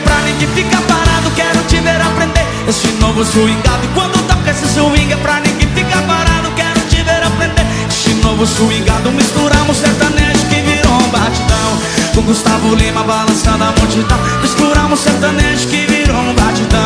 quebrar ninguém de ficar parado Quero te ver aprender. Esse novo swingado quando toca esse swing é pra ninguém ficar parado Quero te ver aprender. Esse novo swingado Misturamos sertanejo que virou um batidão. Com Gustavo Lima balançando a multidão. Misturamos sertanejo que virou um batidão.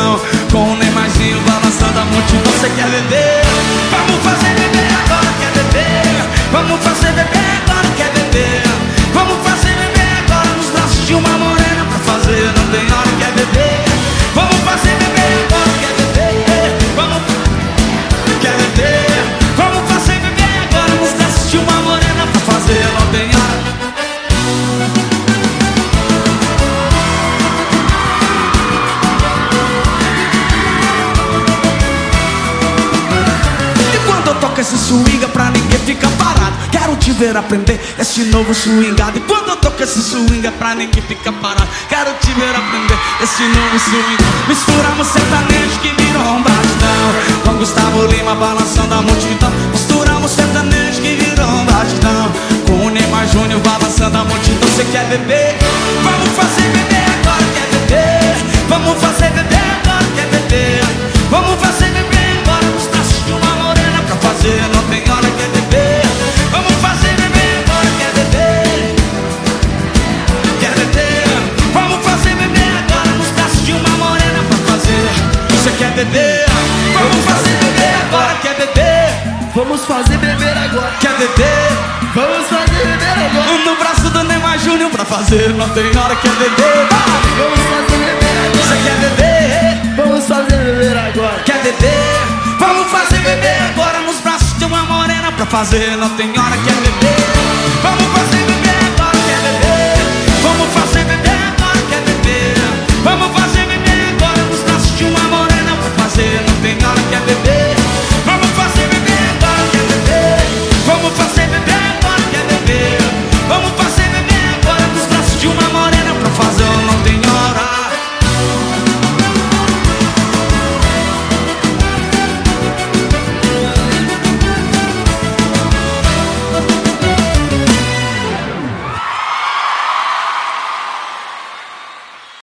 Toco esse swing é pra ninguém ficar parado. Quero te ver aprender esse novo swingado quando eu toco esse swing é pra ninguém ficar parado. Quero te ver aprender esse novo swing. Misturamos sertanejo que virou um batidão Com Gustavo Lima balançando a multidão. Misturamos sertanejo que virou um batidão Com o Neymar Júnior balançando a multidão. Você quer beber? Vamos fazer beber agora, quer beber? Vamos fazer Vamos fazer beber agora. Quer beber? Vamos fazer beber agora. No braço do Neymar Júnior pra fazer não tem hora, quer beber? Vamos fazer beber agora. Você quer beber? Vamos fazer beber agora. Quer beber? Vamos fazer beber agora nos braços de uma morena Pra fazer não tem hora